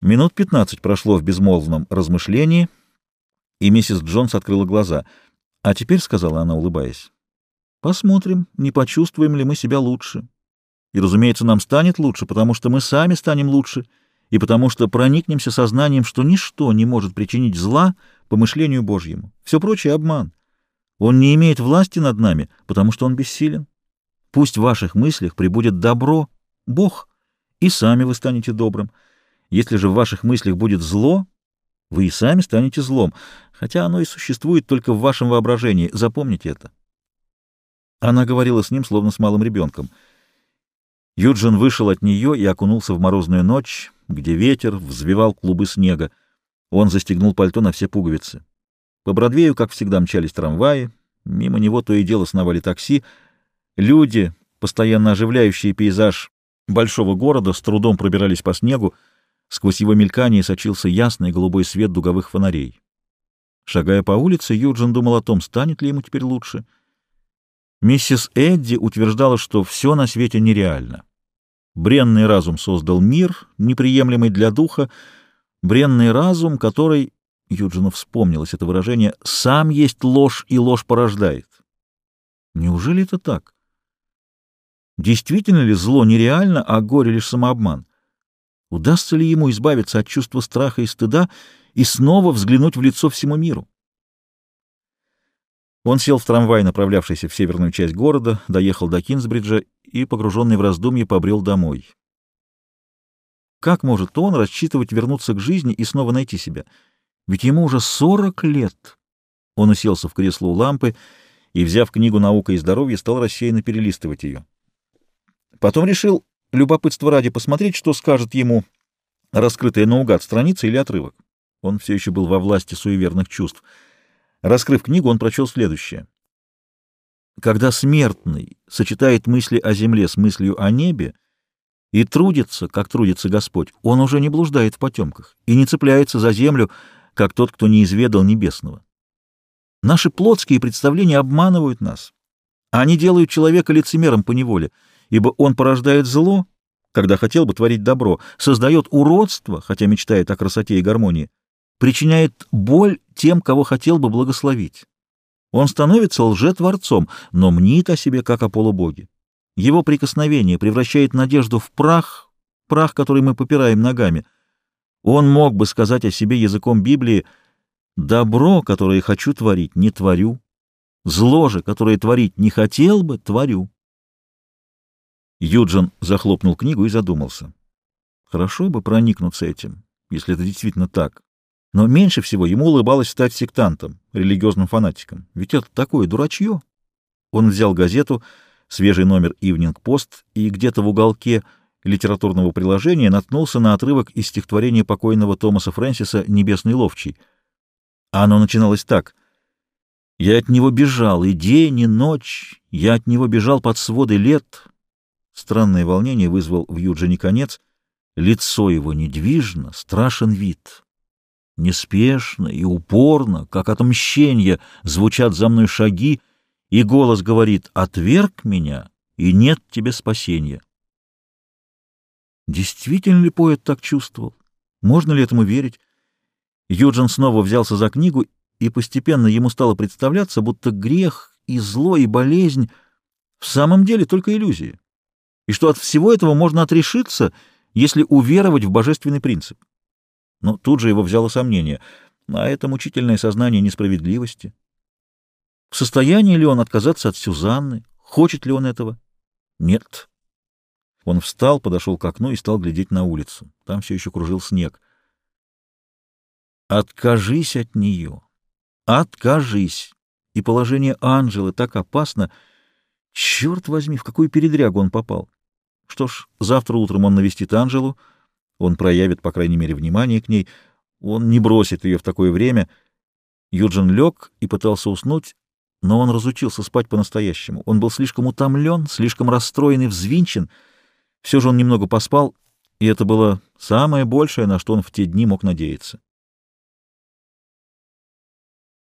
Минут пятнадцать прошло в безмолвном размышлении, и миссис Джонс открыла глаза. «А теперь», — сказала она, улыбаясь, — «посмотрим, не почувствуем ли мы себя лучше. И, разумеется, нам станет лучше, потому что мы сами станем лучше, и потому что проникнемся сознанием, что ничто не может причинить зла помышлению Божьему. Все прочее — обман. Он не имеет власти над нами, потому что он бессилен. Пусть в ваших мыслях прибудет добро, Бог, и сами вы станете добрым». Если же в ваших мыслях будет зло, вы и сами станете злом, хотя оно и существует только в вашем воображении. Запомните это. Она говорила с ним, словно с малым ребенком. Юджин вышел от нее и окунулся в морозную ночь, где ветер взвивал клубы снега. Он застегнул пальто на все пуговицы. По Бродвею, как всегда, мчались трамваи, мимо него то и дело сновали такси. Люди, постоянно оживляющие пейзаж большого города, с трудом пробирались по снегу, Сквозь его мелькание сочился ясный голубой свет дуговых фонарей. Шагая по улице, Юджин думал о том, станет ли ему теперь лучше. Миссис Эдди утверждала, что все на свете нереально. Бренный разум создал мир, неприемлемый для духа, бренный разум, который, Юджину вспомнилось это выражение, сам есть ложь и ложь порождает. Неужели это так? Действительно ли зло нереально, а горе лишь самообман? Удастся ли ему избавиться от чувства страха и стыда и снова взглянуть в лицо всему миру? Он сел в трамвай, направлявшийся в северную часть города, доехал до Кинсбриджа и, погруженный в раздумье, побрел домой. Как может он рассчитывать вернуться к жизни и снова найти себя? Ведь ему уже сорок лет. Он уселся в кресло у лампы и, взяв книгу «Наука и здоровье», стал рассеянно перелистывать ее. Потом решил любопытство ради посмотреть, что скажет ему раскрытая наугад страница или отрывок. Он все еще был во власти суеверных чувств. Раскрыв книгу, он прочел следующее. Когда смертный сочетает мысли о земле с мыслью о небе и трудится, как трудится Господь, он уже не блуждает в потемках и не цепляется за землю, как тот, кто не изведал небесного. Наши плотские представления обманывают нас. Они делают человека лицемером по неволе — ибо он порождает зло, когда хотел бы творить добро, создает уродство, хотя мечтает о красоте и гармонии, причиняет боль тем, кого хотел бы благословить. Он становится лжетворцом, но мнит о себе, как о полубоге. Его прикосновение превращает надежду в прах, прах, который мы попираем ногами. Он мог бы сказать о себе языком Библии «Добро, которое хочу творить, не творю, зло же, которое творить не хотел бы, творю». Юджин захлопнул книгу и задумался. Хорошо бы проникнуться этим, если это действительно так. Но меньше всего ему улыбалось стать сектантом, религиозным фанатиком. Ведь это такое дурачье. Он взял газету, свежий номер Evening Post, и где-то в уголке литературного приложения наткнулся на отрывок из стихотворения покойного Томаса Фрэнсиса «Небесный ловчий». Оно начиналось так. «Я от него бежал и день, и ночь, я от него бежал под своды лет, Странное волнение вызвал в Юджине конец. Лицо его недвижно, страшен вид. Неспешно и упорно, как отмщение, звучат за мной шаги, и голос говорит «Отверг меня, и нет тебе спасения». Действительно ли поэт так чувствовал? Можно ли этому верить? Юджин снова взялся за книгу, и постепенно ему стало представляться, будто грех и зло и болезнь в самом деле только иллюзии и что от всего этого можно отрешиться, если уверовать в божественный принцип. Но тут же его взяло сомнение, а это мучительное сознание несправедливости. В состоянии ли он отказаться от Сюзанны? Хочет ли он этого? Нет. Он встал, подошел к окну и стал глядеть на улицу. Там все еще кружил снег. Откажись от нее. Откажись. И положение Анжелы так опасно. Черт возьми, в какую передрягу он попал. Что ж, завтра утром он навестит Анжелу, он проявит, по крайней мере, внимание к ней, он не бросит ее в такое время. Юджин лег и пытался уснуть, но он разучился спать по-настоящему. Он был слишком утомлен, слишком расстроен и взвинчен. Все же он немного поспал, и это было самое большее, на что он в те дни мог надеяться.